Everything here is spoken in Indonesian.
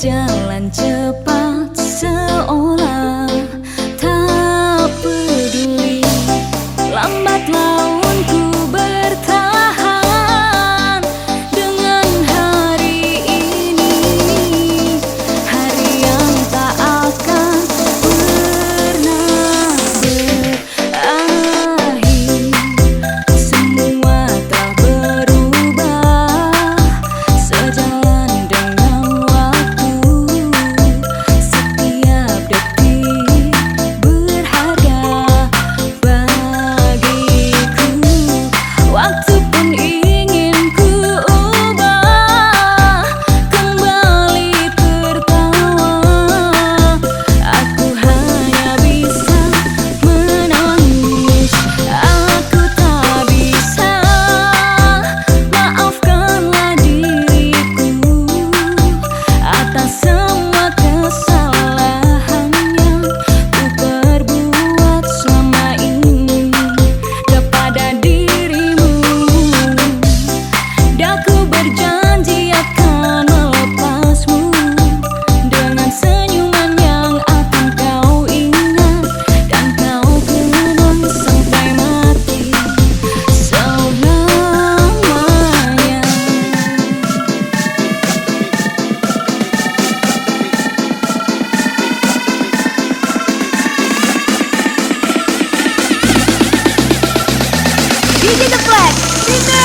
berjalan cepat seolah He did the flag.